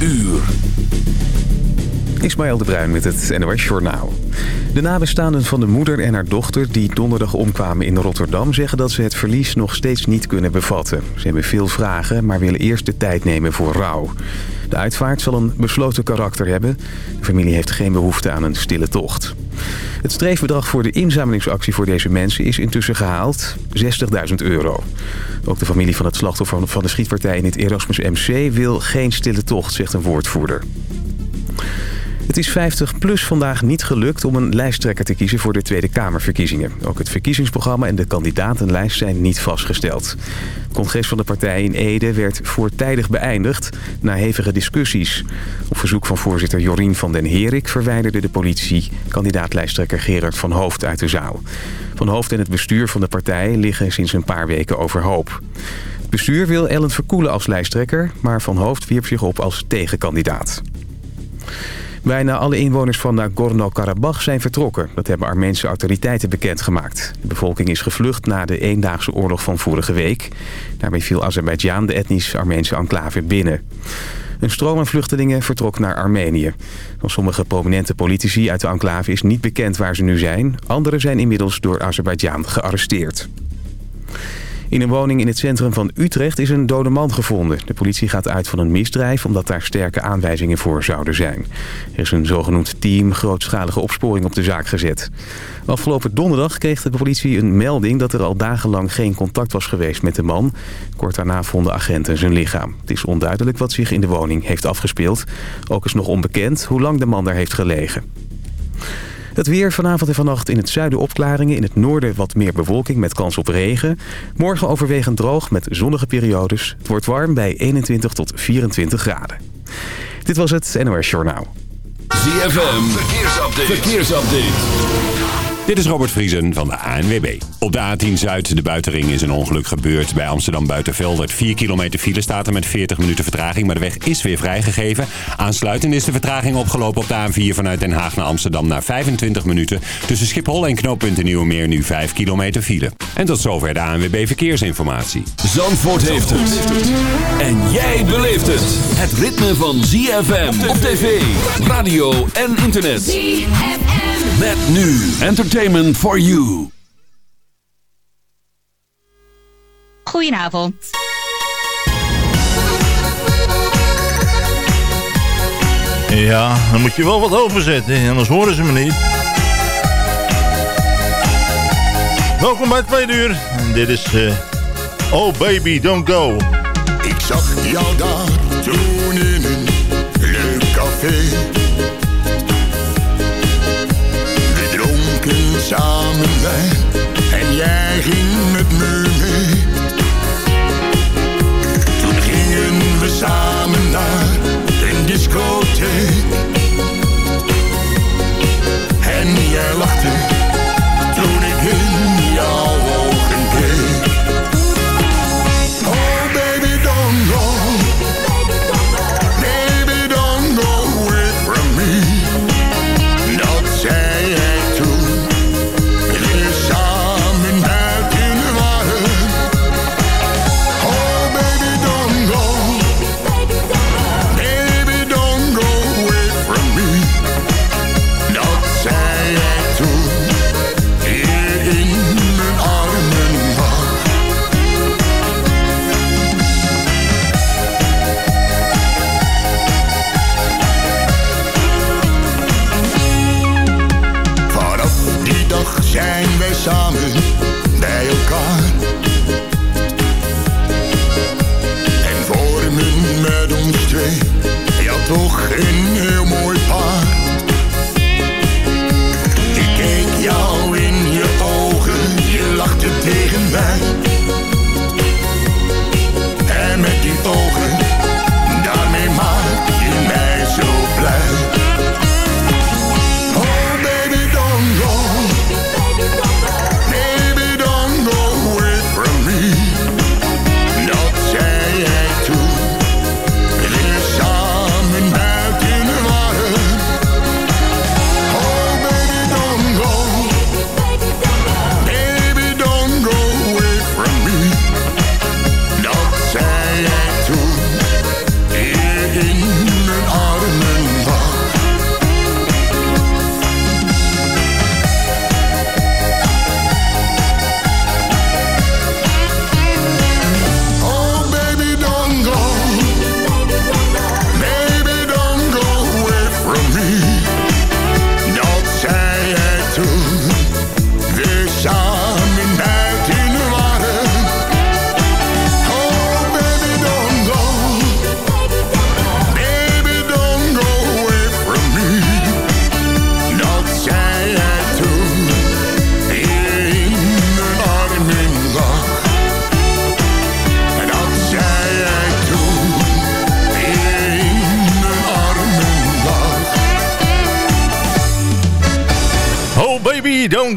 uur. Ismaël de Bruin met het NOS Journaal. De nabestaanden van de moeder en haar dochter die donderdag omkwamen in Rotterdam... zeggen dat ze het verlies nog steeds niet kunnen bevatten. Ze hebben veel vragen, maar willen eerst de tijd nemen voor rouw. De uitvaart zal een besloten karakter hebben. De familie heeft geen behoefte aan een stille tocht. Het streefbedrag voor de inzamelingsactie voor deze mensen is intussen gehaald. 60.000 euro. Ook de familie van het slachtoffer van de schietpartij in het Erasmus MC wil geen stille tocht, zegt een woordvoerder. Het is 50PLUS vandaag niet gelukt om een lijsttrekker te kiezen voor de Tweede Kamerverkiezingen. Ook het verkiezingsprogramma en de kandidatenlijst zijn niet vastgesteld. Het congres van de partij in Ede werd voortijdig beëindigd na hevige discussies. Op verzoek van voorzitter Jorien van den Herik verwijderde de politie kandidaatlijsttrekker Gerard van Hoofd uit de zaal. Van Hoofd en het bestuur van de partij liggen sinds een paar weken overhoop. Het bestuur wil Ellen Verkoelen als lijsttrekker, maar Van Hoofd wierp zich op als tegenkandidaat. Bijna alle inwoners van Nagorno-Karabakh zijn vertrokken. Dat hebben Armeense autoriteiten bekendgemaakt. De bevolking is gevlucht na de eendaagse oorlog van vorige week. Daarbij viel Azerbeidzjan de etnisch Armeense enclave binnen. Een stroom aan vluchtelingen vertrok naar Armenië. Van sommige prominente politici uit de enclave is niet bekend waar ze nu zijn. Anderen zijn inmiddels door Azerbeidzjan gearresteerd. In een woning in het centrum van Utrecht is een dode man gevonden. De politie gaat uit van een misdrijf omdat daar sterke aanwijzingen voor zouden zijn. Er is een zogenoemd team grootschalige opsporing op de zaak gezet. Afgelopen donderdag kreeg de politie een melding dat er al dagenlang geen contact was geweest met de man. Kort daarna vonden agenten zijn lichaam. Het is onduidelijk wat zich in de woning heeft afgespeeld. Ook is nog onbekend hoe lang de man daar heeft gelegen. Het weer vanavond en vannacht in het zuiden opklaringen. In het noorden wat meer bewolking met kans op regen. Morgen overwegend droog met zonnige periodes. Het wordt warm bij 21 tot 24 graden. Dit was het NOS Journaal. ZFM, verkeersupdate. verkeersupdate. Dit is Robert Vriesen van de ANWB. Op de A10 Zuid, de buitenring, is een ongeluk gebeurd. Bij Amsterdam Buitenveldert 4 kilometer file staat er met 40 minuten vertraging. Maar de weg is weer vrijgegeven. Aansluitend is de vertraging opgelopen op de A4 vanuit Den Haag naar Amsterdam naar 25 minuten. Tussen Schiphol en knooppunt Nieuwemeer nu 5 kilometer file. En tot zover de ANWB Verkeersinformatie. Zandvoort heeft het. En jij beleeft het. Het ritme van ZFM op tv, radio en internet. ZFM. Met nu Entertainment for You. Goedenavond. Ja, dan moet je wel wat overzetten, anders horen ze me niet. Welkom bij het tweede uur. En dit is uh, Oh Baby Don't Go. Ik zag jou daar toen in een leuk café. Samen wijn en jij ging met me mee. Toen gingen we samen naar een discotheek. En jij lachte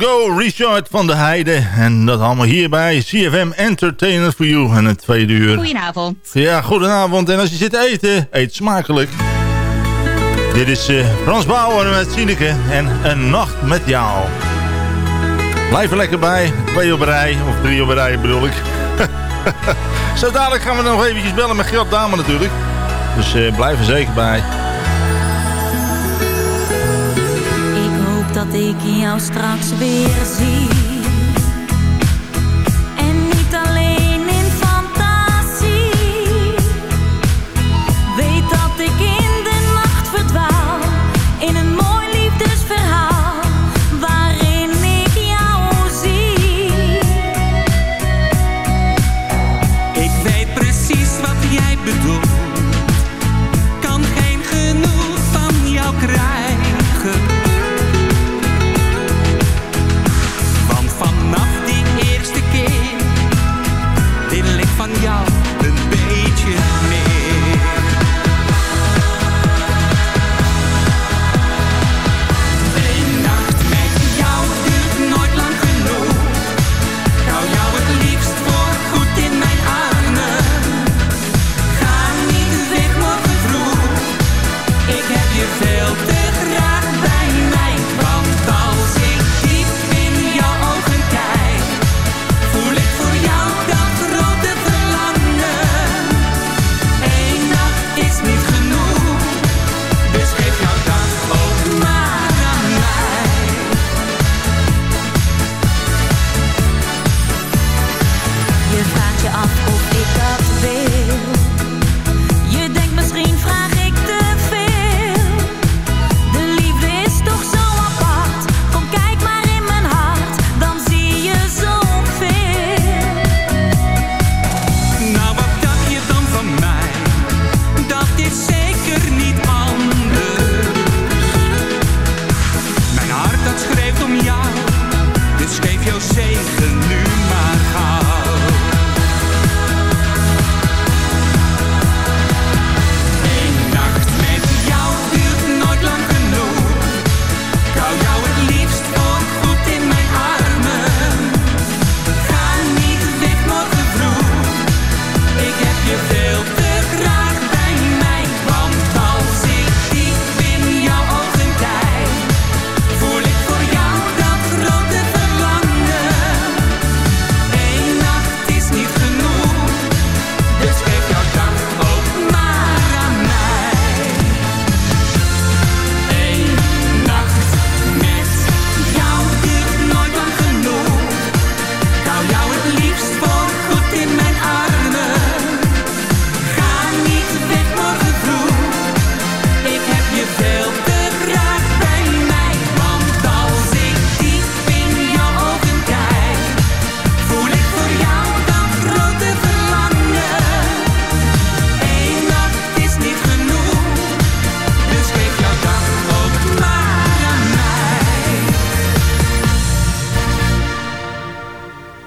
Go, Richard van de Heide. En dat allemaal hier bij CFM Entertainment for You. En het tweede uur. Goedenavond. Ja, goedenavond. En als je zit te eten, eet smakelijk. Dit is uh, Frans Bauer met Sineke en Een Nacht met Jou. Blijf er lekker bij. Twee op rij, of drie op rij bedoel ik. Zo dadelijk gaan we nog eventjes bellen met Gert Dame natuurlijk. Dus uh, blijf er zeker bij. Dat ik jou straks weer zie.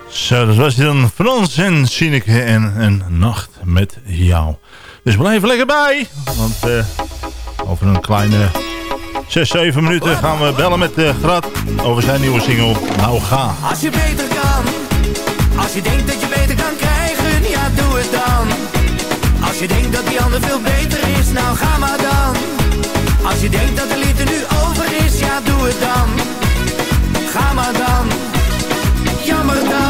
Zo, dat was dan Frans en Sineke en een nacht met jou. Dus blijf lekker bij. Want uh, over een kleine 6, 7 minuten gaan we bellen met uh, Grat over zijn nieuwe single Nou Ga. Als je beter kan, als je denkt dat je beter kan krijgen, ja doe het dan. Als je denkt dat die ander veel beter is, nou ga maar dan. Als je denkt dat de liefde nu over is, ja doe het dan. Ga maar dan. Jammer dan.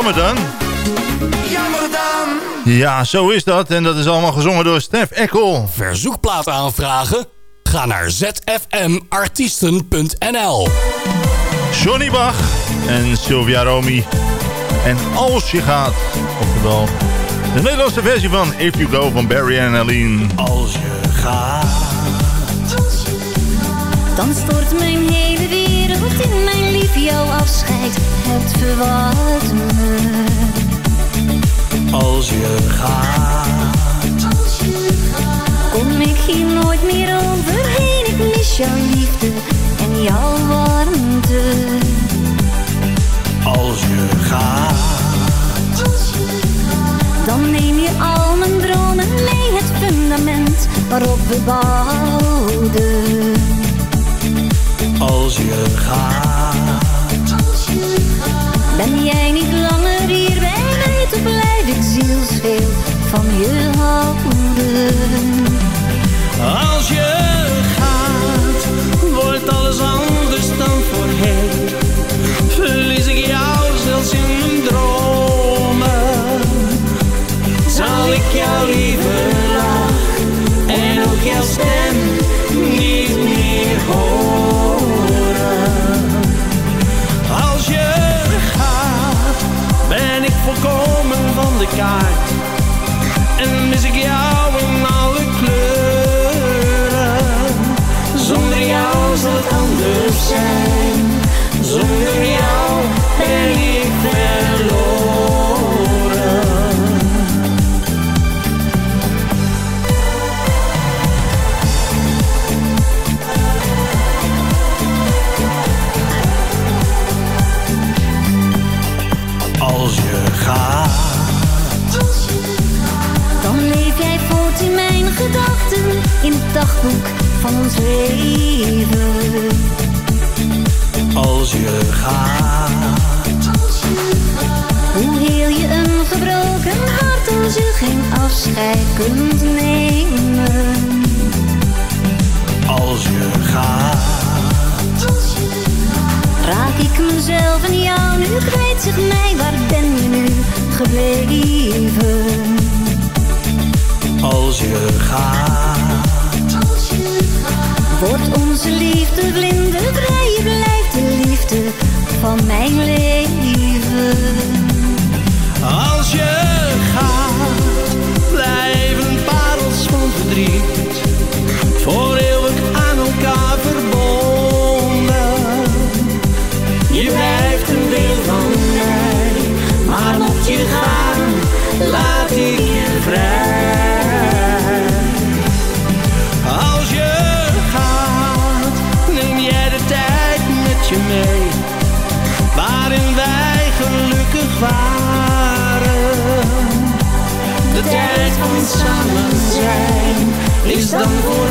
Jammer dan. Jammer dan. Ja, zo is dat. En dat is allemaal gezongen door Stef Eckel. Verzoekplaat aanvragen? Ga naar zfmartiesten.nl Johnny Bach en Sylvia Romy. En Als je gaat, oftewel de Nederlandse versie van If You Go van Barry en Aline. Als je gaat. Dan stort mijn hele wereld in mijn lief jouw afscheid. Het verwacht me. Als je gaat. Kom ik hier nooit meer overheen. Ik mis jouw liefde en jouw warmte. Als je gaat. Wordt onze liefde vlindervrij, je blijft de liefde van mijn leven. Als je samen zijn is dan voor.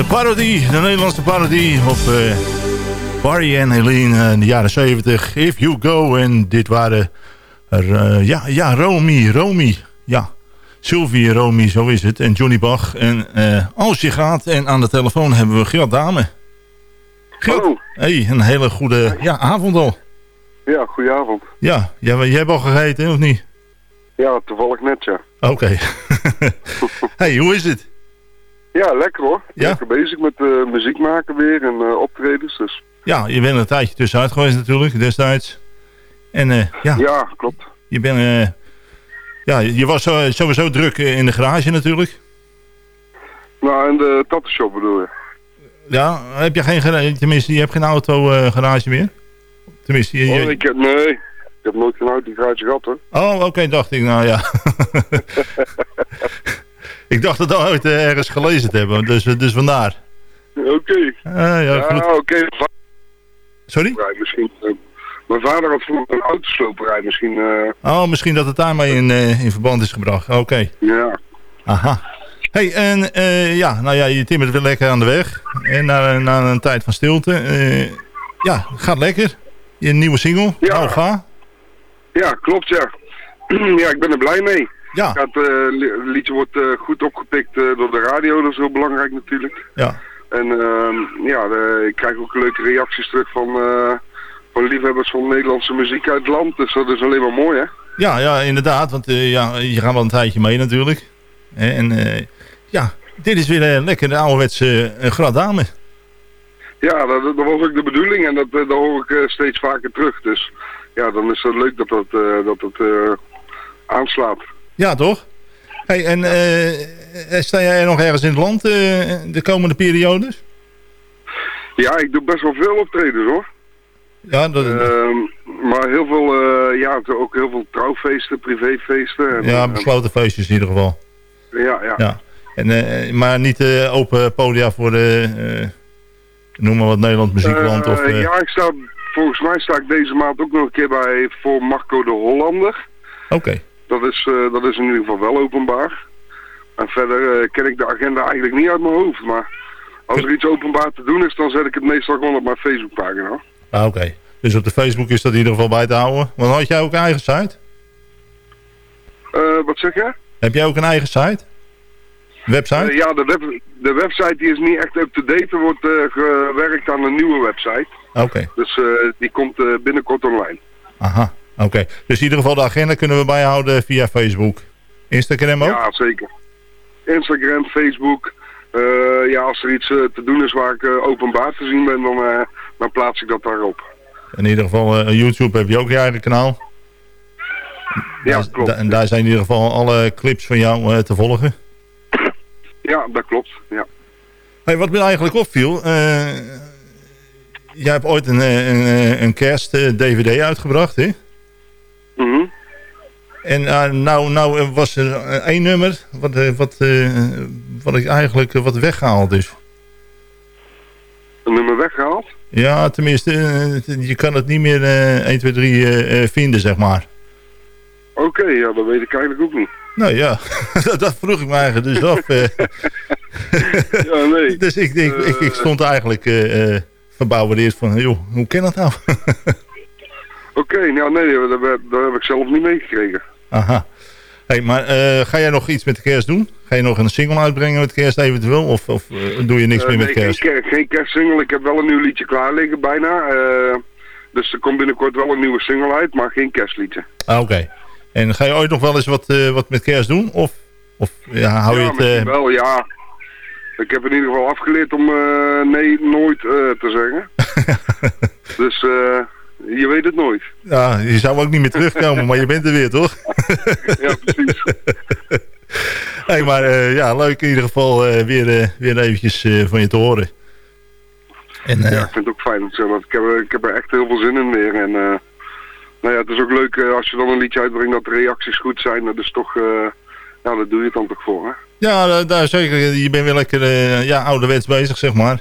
De parodie, de Nederlandse parodie op eh, Barry en Helene in de jaren 70. If You Go. En dit waren eh, ja, ja, Romy, Romy. Ja, Sylvie Romy, zo is het. En Johnny Bach. En eh, als je gaat. En aan de telefoon hebben we Gert Dame. Gert, Hallo. hey, een hele goede ja, avond al. Ja, goedenavond. Ja, jij, jij hebt al gegeten, of niet? Ja, toevallig net, ja. Oké. hey, hoe is het? Ja, lekker hoor. Ja? Lekker bezig met eh, muziek maken weer en eh, optredens. Dus. Ja, je bent een tijdje tussenuit geweest natuurlijk, destijds. En ja, Ja, klopt. je bent... eh, ja, je was zo- sowieso druk eh, in de garage natuurlijk. Nou, en de tattoo bedoel je? Ja, heb je geen garage, tenminste, je hebt geen auto eh, garage meer? Tenminste, je, je- Oh, ik heb, nee, ik heb nooit geen autogarage gehad hoor. Oh, oké, dacht ik, nou ja. ik dacht al ooit eh, ergens gelezen te hebben, dus, eh, dus vandaar. Oké. Ah, ja, Ja, oké. Sorry? Sloperij Misschien. Mijn vader had vroeger een autosloperij misschien. eh, Oh, misschien dat het daarmee in, eh, in verband is gebracht. Oké. ja. Aha. hey, en eh, ja, nou ja, je timmert weer lekker aan de weg. En na, na een tijd van stilte. ja, gaat lekker. Je nieuwe single? Ja. Nou, ga. Ja, klopt ja. ja, ik ben er blij mee. Ja. Het li- liedje wordt goed opgepikt door de radio, dat is heel belangrijk natuurlijk. Ja. En ehm, ja, de- ik krijg ook leuke reacties terug van, van liefhebbers van Nederlandse muziek uit het land. Dus dat is alleen maar mooi hè. Ja, ja, inderdaad. Want eh, ja, je gaat wel een tijdje mee natuurlijk. En eh, ja, dit is weer een lekker de ouderwetse uh, gradame. Ja, dat, dat was ook de bedoeling en dat, eh, dat hoor ik eh, steeds vaker terug. Dus ja, dan is het leuk dat dat, eh, dat, het eh, aanslaat. Ja, toch? Hey, en eh, sta jij nog ergens in het land eh, de komende periodes? Ja, ik doe best wel veel optredens hoor. Ja, dat, Ehm, maar heel veel, eh, ja, ook heel veel trouwfeesten, privéfeesten. En, ja, eh, besloten feestjes in ieder geval. ja, ja. Ja. En, eh, maar niet eh, open podia voor de, noem maar wat, Nederland Muziekland? Of, Ja, ik sta, volgens mij sta ik deze maand ook nog een keer bij voor Marco de Hollander. Oké. Dat is, dat is in ieder geval wel openbaar. En verder ken ik de agenda eigenlijk niet uit mijn hoofd. Maar als er iets openbaar te doen is, dan zet ik het meestal gewoon op mijn Facebookpagina. Ah, Oké. Dus op de Facebook is dat in ieder geval bij te houden. Want had jij ook een eigen site? Eh, wat zeg je? Heb jij ook een eigen site? Website? Eh, ja, de, web, de website die is niet echt up-to-date. Er wordt eh, gewerkt aan een nieuwe website. Oké. Dus die komt binnenkort online. Aha. Oké. Dus in ieder geval de agenda kunnen we bijhouden via Facebook. Instagram ook? Ja, zeker. Instagram, Facebook. Eh, ja, als er iets te doen is waar ik openbaar te zien ben, dan, dan plaats ik dat daarop. In ieder geval eh, YouTube heb je ook je eigen kanaal. Ja, Daar- klopt. En daar zijn in ieder geval alle clips van jou eh, te volgen. Ja, dat klopt. Ja. Hey, wat me eigenlijk opviel... eh, jij hebt ooit een, een, een kerst-dvd uitgebracht, hè? Mhm. En nou, nou was er één nummer wat, wat, wat ik eigenlijk wat weggehaald is. Nummer weggehaald? Ja, tenminste, eh, je kan het niet meer eh 1, 2, 3 eh, eh, vinden, zeg maar. Oké, ja, dat weet ik eigenlijk ook niet. Nou ja, dat, vroeg ik me eigenlijk dus af. eh. Ja, nee. dus ik, ik, ik, ik stond eigenlijk eh eh verbouwereerd van, joh, hoe kan dat nou? Oké, nou nee, dat, heb- ik zelf niet meegekregen. Aha. Hey, maar eh, ga jij nog iets met de kerst doen? Ga je nog een single uitbrengen met kerst eventueel? Of, of eh, doe je niks Eh, meer met kerst? Geen, geen kerstsingle. Ik heb wel een nieuw liedje klaar liggen bijna. eh, dus er komt binnenkort wel een nieuwe single uit, maar geen kerstliedje. Ah, Oké. En ga je ooit nog wel eens wat, wat met kerst doen? Of, of ja, hou je ja, het... misschien eh, wel, ja. Ik heb in ieder geval afgeleerd om nee, nooit te zeggen. dus je weet het nooit. ja, je zou ook niet meer terugkomen, maar je bent er weer, toch? Ja, precies. hey, maar eh, ja, leuk in ieder geval eh, weer, eh, weer eventjes eh, van je te horen. En, eh, Ja, ik vind het ook fijn om te zeggen, want ik heb, er- ik heb er echt heel veel zin in weer. En eh, nou ja, het is ook leuk eh, als je dan een liedje uitbrengt dat de reacties goed zijn. Dat is toch, eh, ja, daar doe je het dan toch voor, hè? ja, daar, daar zeker. Je bent weer lekker eh, ja, ouderwets bezig, zeg maar.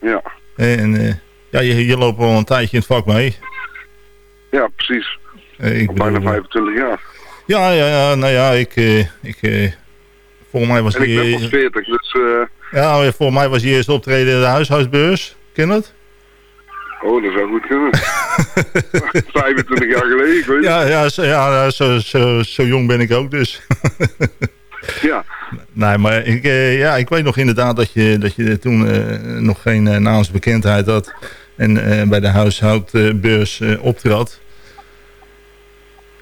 Ja, En eh, ja, je, je loopt al een tijdje in het vak mee. ja precies. Ik Al bijna bedoel, eh, 25 jaar. ja, ja, ja, nou ja, ik... eh, ik eh, volgens mij was En ik ben die... pas 40, dus... eh, Ja, volgens mij was je eerste optreden in de huishuisbeurs. Ken dat? oh, dat zou goed kunnen. 25 jaar geleden, ik weet Ja, het. ja, zo, ja zo, zo, zo jong ben ik ook dus. Ja, nee, maar ik, eh, ja, ik weet nog inderdaad dat je, dat je toen eh, nog geen uh, naamsbekendheid had. En bij de huishoudbeurs optrad.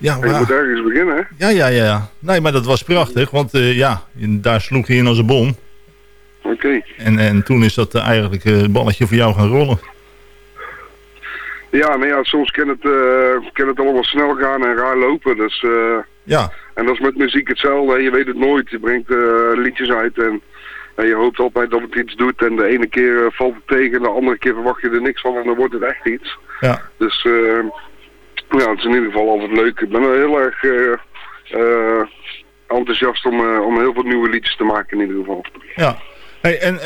Ja, je moet maar, ergens beginnen, ja, ja, ja. Nee, maar dat was prachtig. Want eh, ja, daar sloeg je in als een bom. Oké. En, en toen is dat eh, eigenlijk eh, het balletje voor jou gaan rollen. Ja, nou ja, soms kan het, eh, kan het allemaal snel gaan en raar lopen. Dus, eh, Ja, en dat is met muziek hetzelfde. Je weet het nooit. Je brengt eh, liedjes uit en, en je hoopt altijd dat het iets doet. En de ene keer eh, valt het tegen, de andere keer verwacht je er niks van en dan wordt het echt iets. ja. Dus eh, ja, het is in ieder geval altijd leuk. Ik ben heel erg eh, eh, enthousiast om, eh, om heel veel nieuwe liedjes te maken in ieder geval. ja. Hey, en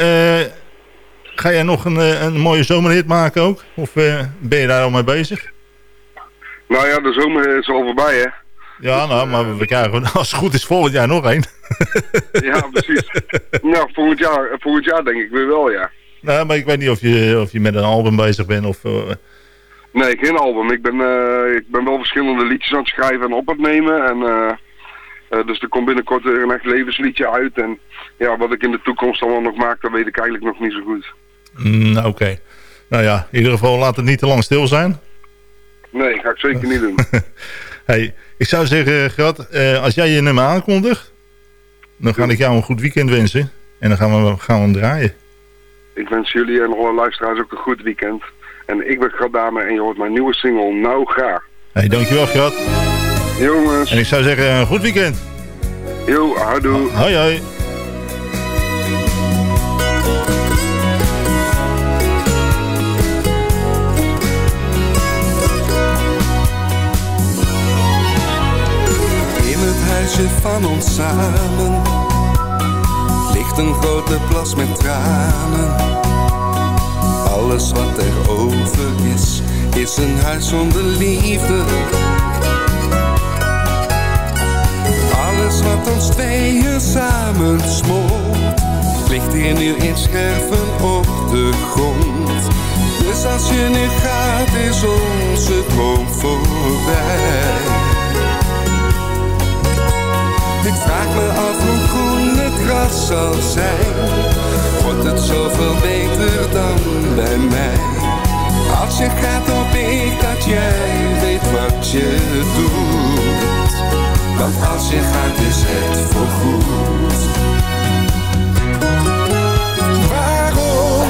ga jij nog een, een mooie zomerhit maken ook? Of ben je daar al mee bezig? Nou ja, de zomer is al voorbij hè. Ja, nou, maar we krijgen als het goed is volgend jaar nog één. Ja, precies. nou, volgend jaar, volgend jaar denk ik weer wel, ja. Nou, maar ik weet niet of je, of je met een album bezig bent of... Nee, geen album. Ik ben, eh, ik ben wel verschillende liedjes aan het schrijven en op het nemen. En, eh, eh, dus er komt binnenkort weer een echt levensliedje uit. En ja, wat ik in de toekomst allemaal nog maak, dat weet ik eigenlijk nog niet zo goed. Mm, Oké. Nou ja, in ieder geval laat het niet te lang stil zijn. Nee, ga ik zeker niet doen. Hey, ik zou zeggen, Grat, als jij je nummer aankondigt... dan ga ik jou een goed weekend wensen. En dan gaan we, gaan we hem draaien. Ik wens jullie en alle luisteraars ook een goed weekend. En ik ben Gradame en je hoort mijn nieuwe single Nou Ga. Hey, dankjewel, Grat. Jongens. En ik zou zeggen, een goed weekend. Yo, houdoe. Hoi, hoi. In het huisje van ons samen ligt een grote plas met tranen. Alles wat er over is, is een huis zonder liefde. Alles wat ons tweeën samen smolt, ligt hier nu in scherven op de grond. Dus als je nu gaat, is onze droom voorbij. Ik vraag me af hoe groen het gras zal zijn. Het zoveel beter dan bij mij? Als je gaat hoop ik dat jij weet wat je doet. Want als je gaat is het voorgoed. Waarom?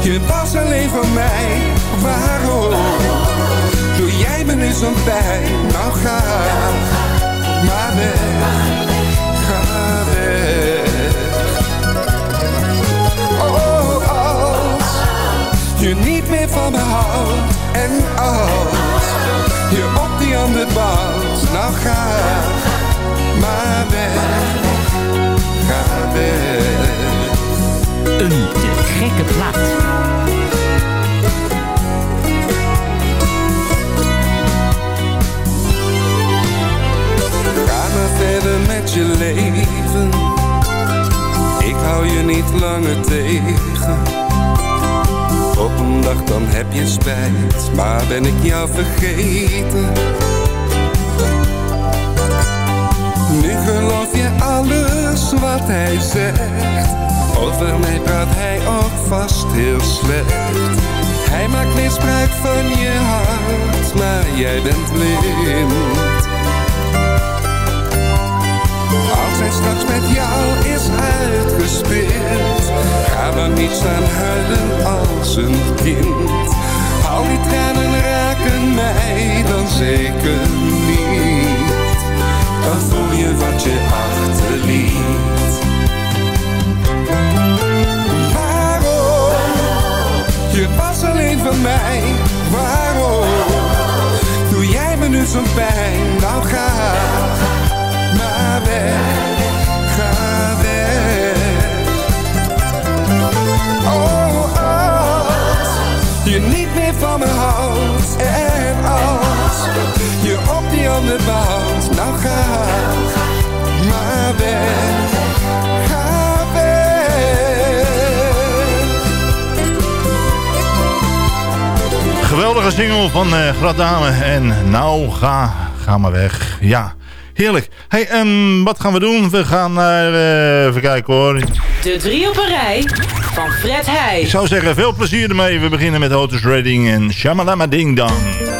Je was alleen voor mij. Waarom? Doe jij me nu zo'n pijn? Nou ga maar weg, gekke plaat. Ga maar verder met je leven. Ik hou je niet langer tegen. Op een dag dan heb je spijt, maar ben ik jou vergeten. Nu geloof je alles wat hij zegt. Over mij praat hij ook vast heel slecht. Hij maakt misbruik van je hart, maar jij bent blind. Als hij straks met jou is uitgespeeld Ga dan niet staan huilen als een kind Al die tranen raken mij dan zeker niet Dan voel je wat je achterliet? Je was alleen van mij Waarom? Doe jij me nu zo'n pijn? Nou ga maar weg, ga weg. Oh, als je niet meer van me houdt en als je op die ander bouwt, nou ga maar weg, Geweldige single van eh Gradame. En nou, ga, ga maar weg. Ja, heerlijk. Hey, ehm, wat gaan we doen? We gaan naar, eh, even kijken hoor. De drie op een rij van Fred Heij. Ik zou zeggen, veel plezier ermee. We beginnen met Otis Redding en Shamalama Ding Dong.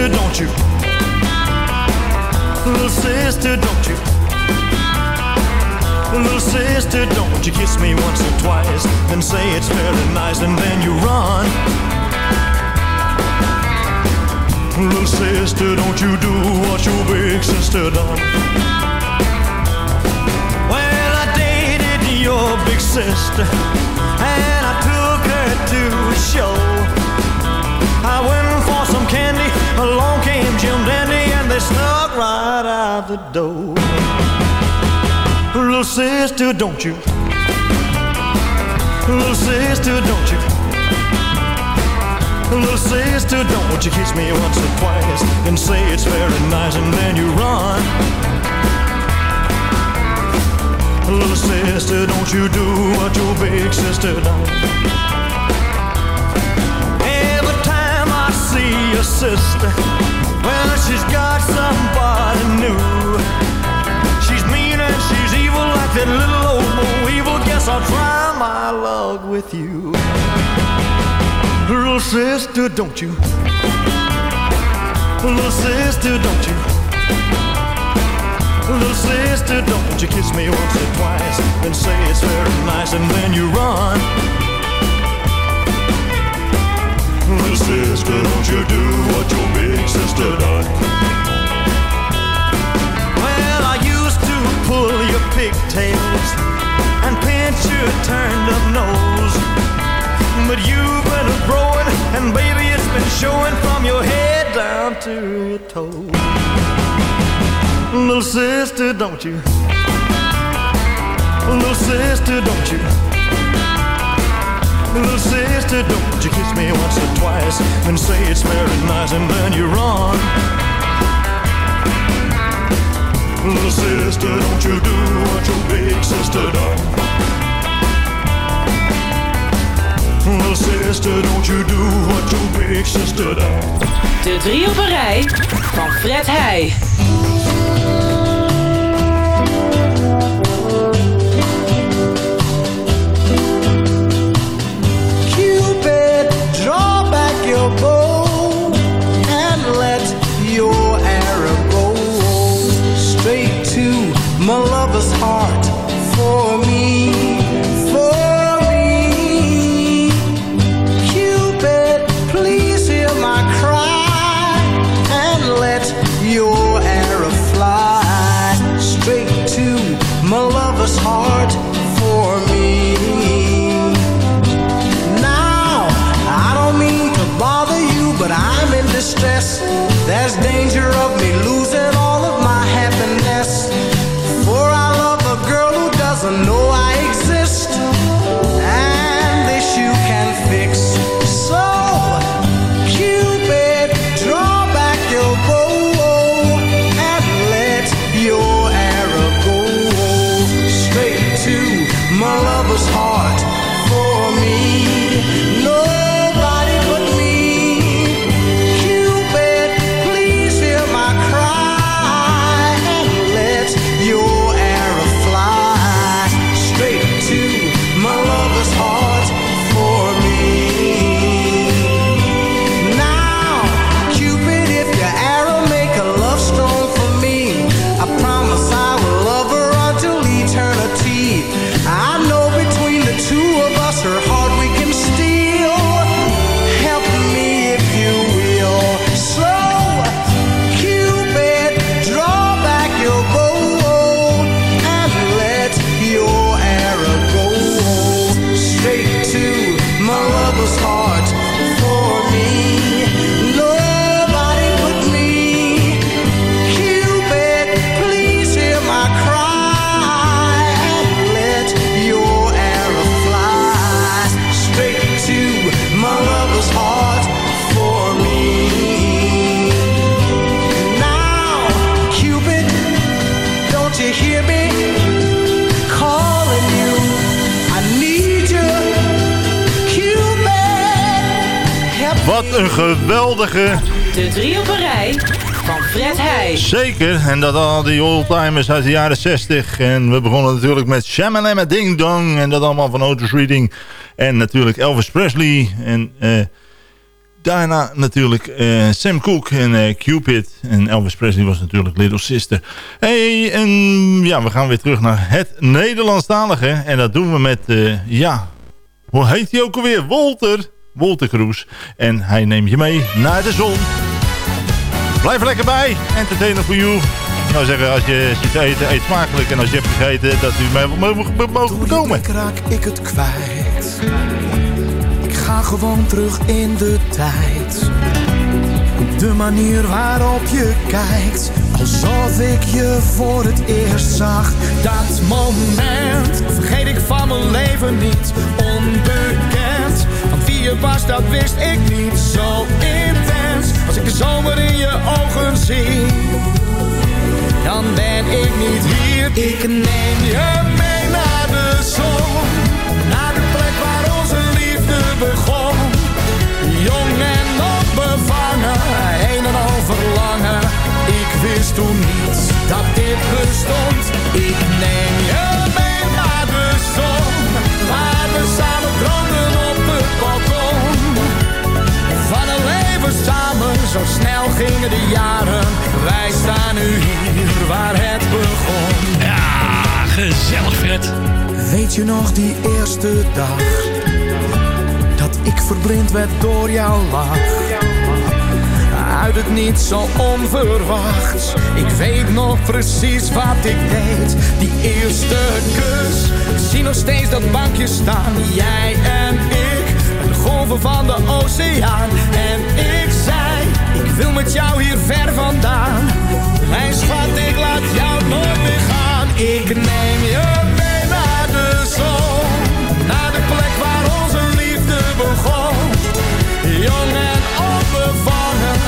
Sister, don't you? Little sister, don't you? Little sister, don't you kiss me once or twice and say it's very nice and then you run. Little sister, don't you do what your big sister done. Well, I dated your big sister and I took her to a show. I went for some candy, along came Jim Dandy and they snuck right out the door. Little sister, don't you? Little sister, don't you? Little sister, don't you kiss me once or twice and say it's very nice and then you run. Little sister, don't you do what your big sister done. See your sister, well, she's got somebody new. She's mean and she's evil like that little old Mo evil. Guess I'll try my luck with you. Little sister, don't you? Little sister, don't you? Little sister, don't you kiss me once or twice and say it's very nice and then you run. Little sister, don't you do what your big sister done? Well, I used to pull your pigtails and pinch your turned up nose. But you've been growing, and baby, it's been showing from your head down to your toes. Little sister, don't you? Little sister, don't you? Little sister, don't you kiss me once or twice and say it's very nice and then you run. Little sister, don't you do what your big sister done. Little sister, don't you do what your big sister done. De drie op een rij van Fred Heij. Your bow There's De drie op een rij van Fred Heij. Zeker, en dat al die oldtimers uit de jaren 60. En we begonnen natuurlijk met Shamalama Ding Dong. En dat allemaal van Otis Reading. En natuurlijk Elvis Presley. En uh, daarna natuurlijk uh, Sam Cooke en uh, Cupid. En Elvis Presley was natuurlijk Little Sister. Hey, en ja, we gaan weer terug naar het Nederlandstalige. En dat doen we met, ja, hoe heet hij ook alweer? Walter. Walter Kroes. En hij neemt je mee naar de zon. Blijf er lekker bij. Entertainer for you. Ik zou zeggen, als je zit te eten, eet smakelijk. En als je hebt gegeten, dat u mij mogen komen. Toen raak ik het kwijt. Ik ga gewoon terug in de tijd. De manier waarop je kijkt. Alsof ik je voor het eerst zag. Dat moment vergeet ik van mijn leven niet. Je was, dat wist ik niet. Zo intens. Als ik de zomer in je ogen zie. Dan ben ik niet hier. Ik neem je mee naar de zon. Naar de plek waar onze liefde begon. Jong en onbevangen. Een en al verlangen. Ik wist toen niet dat dit bestond. Ik neem je mee naar de zon. Waar we samen droomden samen, zo snel gingen de jaren. Wij staan nu hier waar het begon. Ja, gezellig Fred. Weet je nog die eerste dag? Dat ik verblind werd door jouw lach. Uit het niet zo onverwachts. Ik weet nog precies wat ik deed. Die eerste kus. Ik zie nog steeds dat bankje staan. Jij en van de oceaan. En ik zei, ik wil met jou hier ver vandaan. Mijn schat, ik laat jou nooit meer gaan. Ik neem je mee naar de zon. Naar de plek waar onze liefde begon. Jong en onbevangen,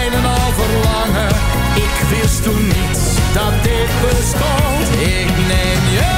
een en al verlangen. Ik wist toen niet dat dit bestond. Ik neem je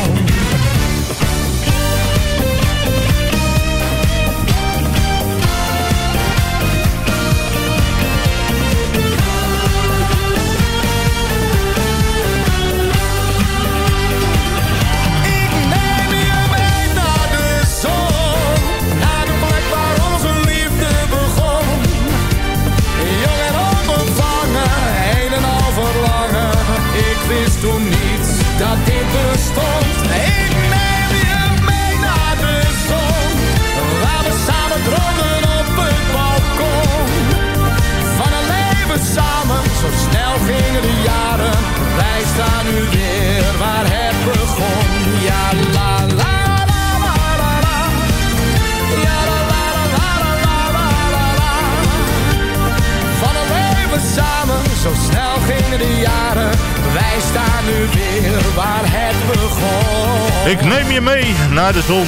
Naar de zon.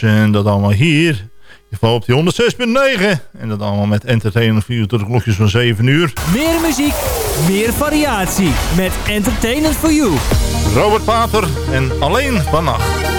En dat allemaal hier. Je valt op die 106.9. En dat allemaal met entertainer voor u tot de klokjes van 7 uur. Meer muziek, meer variatie. Met Entertainment for You. Robert Pater en Alleen Vannacht.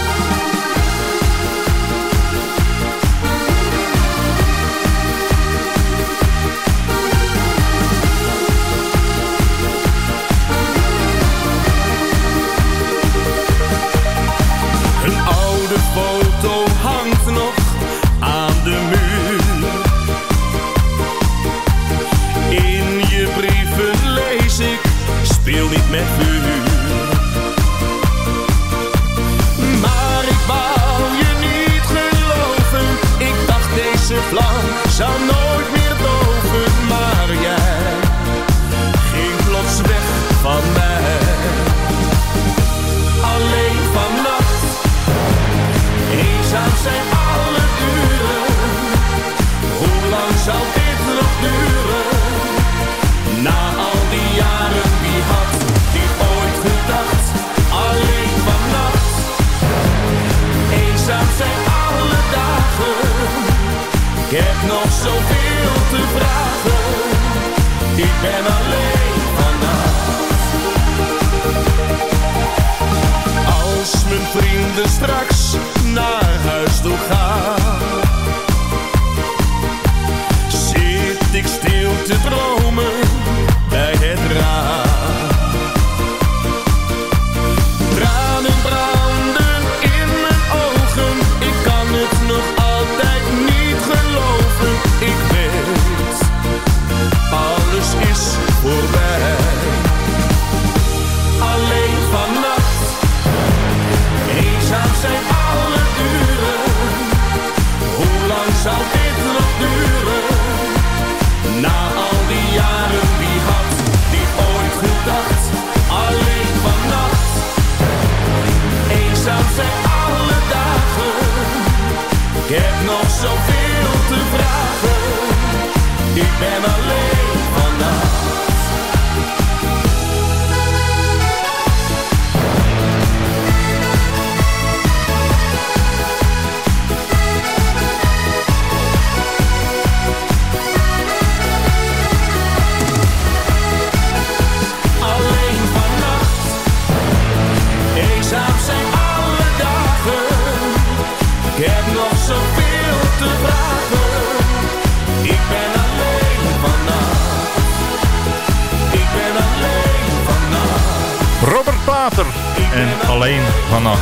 en alleen vannacht.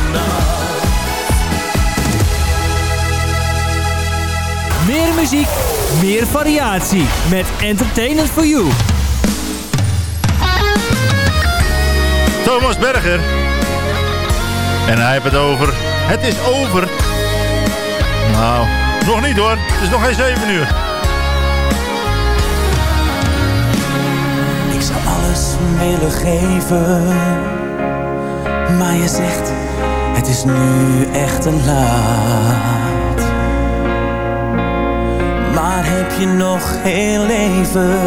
Meer muziek, meer variatie met Entertainment for You. Thomas Berger. En hij heeft het over. Het is over. Nou, nog niet hoor. Het is nog geen 7 uur. Ik zou alles willen geven. Maar je zegt, het is nu echt te laat. Maar heb je nog geen leven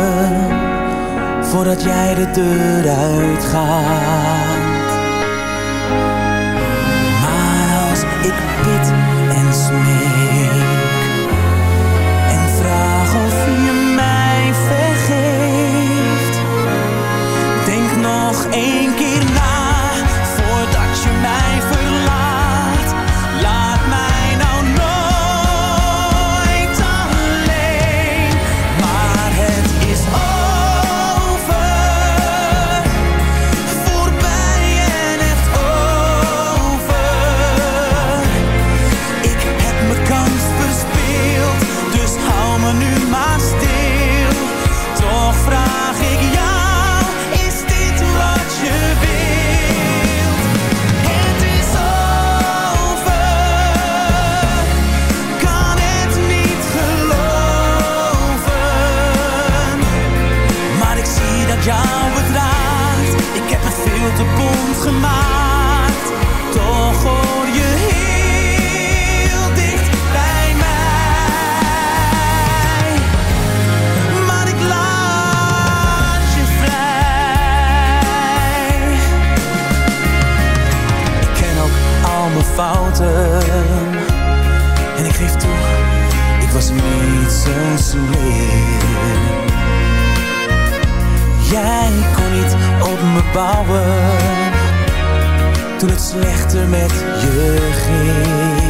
voordat jij de deur uitgaat? bouwen toen het slechter met je ging.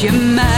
You're mind.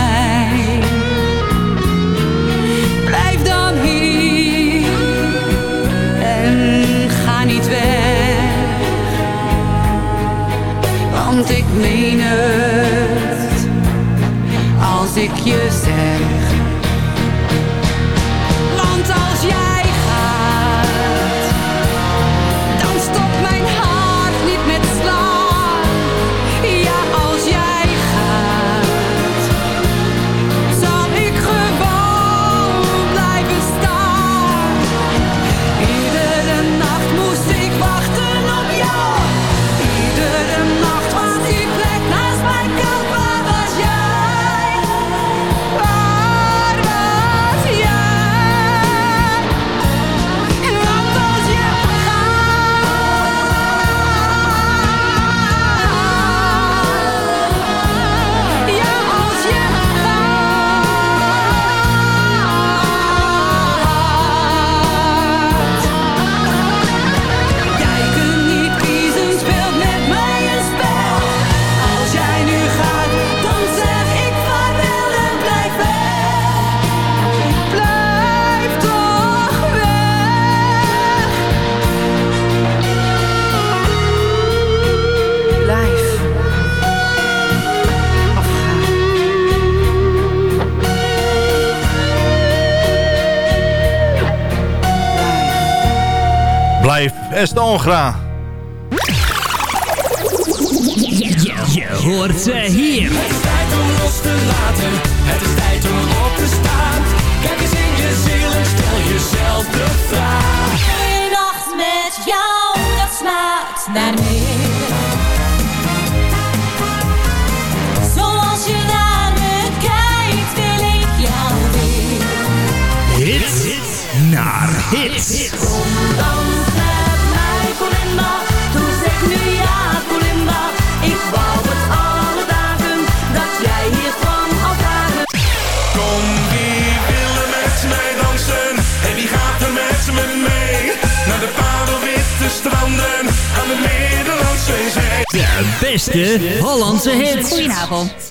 blijf Estongra. Je, je hoort ze hier. Het is tijd om los te laten, het is tijd om op te staan. Kijk eens in je ziel en stel jezelf de vraag. Geen nacht met jou, dat smaakt naar meer. Naar hits. Kom, dan zet mij voleman. Toen zeg nu ja, volemma. Ik wou het alle dagen dat jij hier kan afvaren. Kom, wie wil er met mij dansen? En wie gaat er met ze mee? Naar de vaderwitte stranden aan de Middlandse Zeg. De beste Hollandse hit Goedenavond.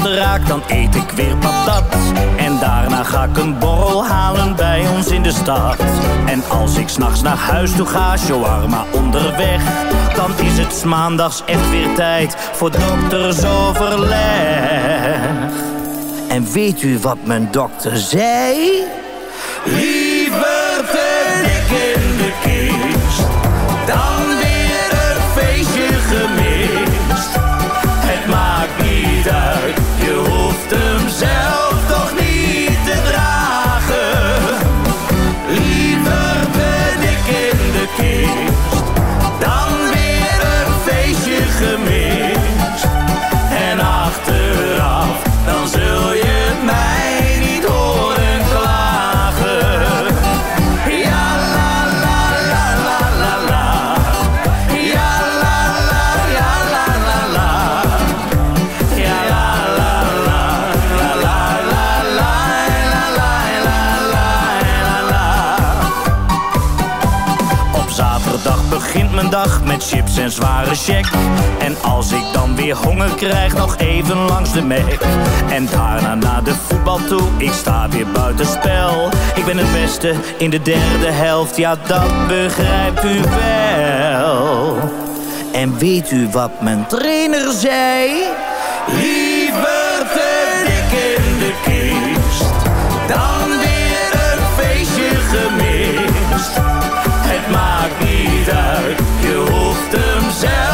het raakt, dan eet ik weer patat. En daarna ga ik een borrel halen bij ons in de stad. En als ik s'nachts naar huis toe ga, shawarma onderweg. Dan is het maandags echt weer tijd voor doktersoverleg. En weet u wat mijn dokter zei? Liever te dik in de kist, dan weer een feestje gemist maakt niet uit, je hoeft te chips en zware check. En als ik dan weer honger krijg, nog even langs de Mac. En daarna naar de voetbal toe, ik sta weer buiten spel. Ik ben het beste in de derde helft, ja dat begrijpt u wel. En weet u wat mijn trainer zei? Liever te dik in de kist dan weer een feestje gemist. Het maakt niet uit, himself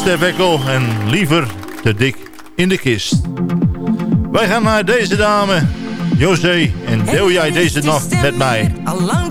Stef en liever te dik in de kist. Wij gaan naar deze dame, José, en deel jij deze nacht met mij. Al lang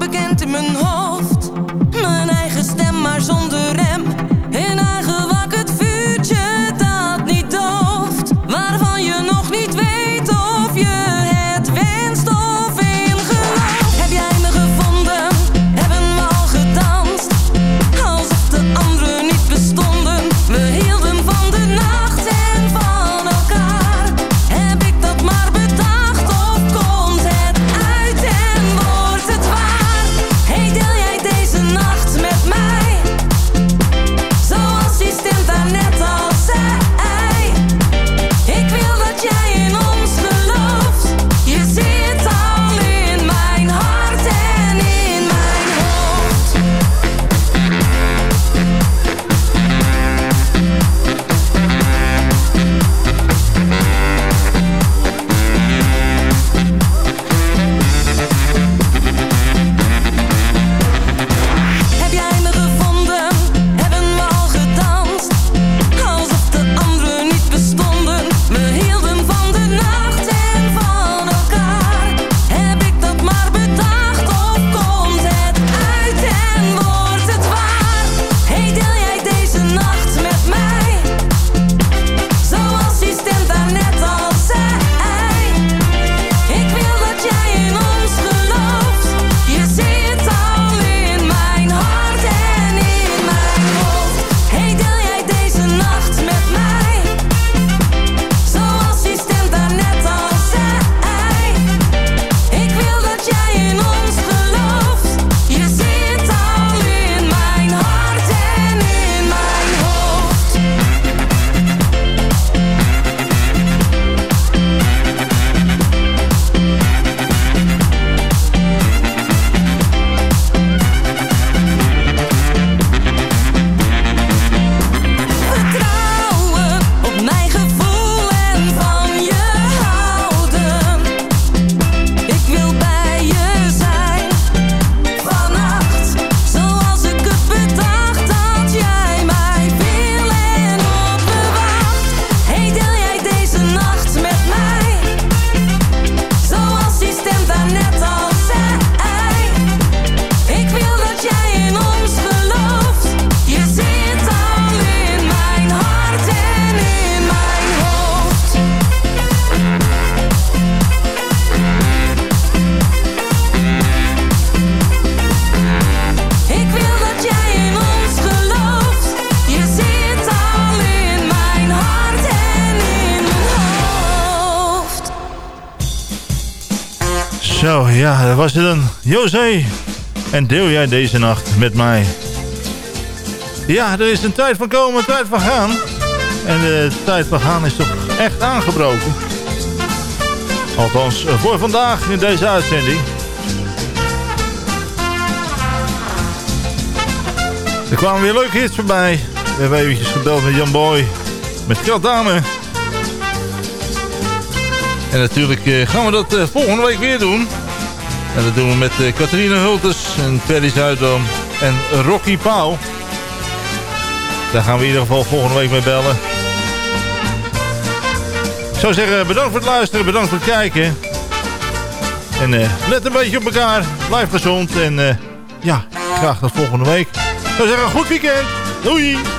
was het dan. José. En deel jij deze nacht met mij. Ja, er is een tijd van komen, een tijd van gaan. En de tijd van gaan is toch echt aangebroken. Althans, voor vandaag in deze uitzending. Er kwamen weer leuke hits voorbij. We hebben eventjes gebeld met Jan Boy. Met Dame. En natuurlijk eh, gaan we dat eh, volgende week weer doen. En dat doen we met uh, Hulters en Perry Zuidam en Rocky Pauw. Daar gaan we in ieder geval volgende week mee bellen. Ik zou zeggen, bedankt voor het luisteren, bedankt voor het kijken. En let een beetje op elkaar, blijf gezond en ja, graag tot volgende week. Ik zou zeggen, goed weekend. Doei!